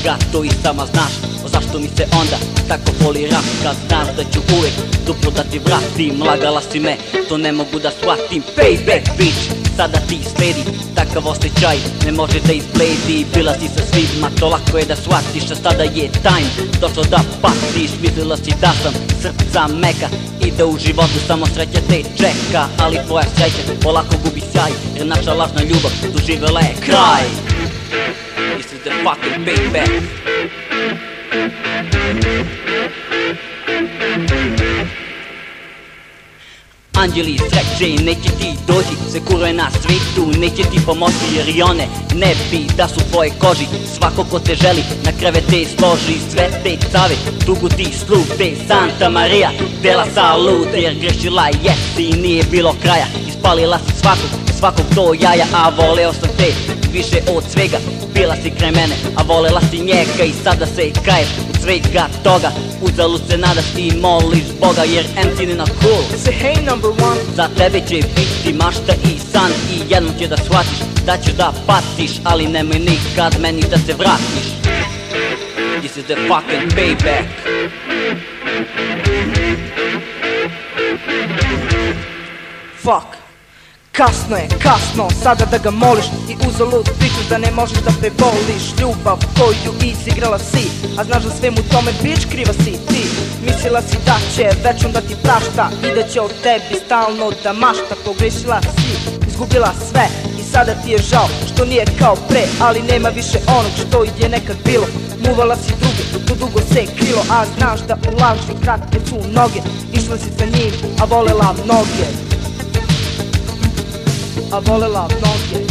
svega To i sama znaš, o zašto mi se onda Tako foliraš kad znaš da ću uvek Duplo da ti vratim, lagala si me To ne mogu da shvatim. Payback bitch, sada ti sledi. Takav osjećaj ne može da izbledi. Bila si sa svima, to lako je da shvatiš A sada je time, došlo da patiš Mislila si da sam srca meka I da u životu samo sreća te čeka Ali tvoja sreća polako gubi sjaj. Jer naša lažna ljubav doživjela je kraj Is the fucking payback Anđeli sreće, neće ti dođi Se kurve na svitu, neće ti pomoći Jer i one ne bi da su tvoje koži. Svako ko te želi na krevete složi Sve te cave, tugu ti slute Santa Maria, bela salute Jer grešila jesi i nije bilo kraja. Ispalila si svakog, svakog to jaja A voleo sam te više od svega. Bila si kraj mene, a volela si njega I sada se kaješ od svega toga Uzalud se nadaš i moliš Boga Jer MC ni na cool. Say hey number one. Za tebe će biti mašta i san I jednom će da shvatiš da ćeš da patiš Ali nemoj nikad meni da se vratiš. This is the fucking payback. Fuck Kasno je, kasno, sada da ga moliš. I uzalud pričaš da ne možeš da preboliš Ljubav koju izigrala si. A znaš da svemu tome bić kriva si ti. Mislila si da će večno da ti prašta. I da će od tebi stalno da mašta. Pogrešila si, izgubila sve. I sada ti je žao što nije kao pre. Ali nema više onog što je nekad bilo. Muvala si druge, to dugo se krilo. A znaš da u laži kratke su noge. Išla si sa njim, a volela mnoge a volela mnoge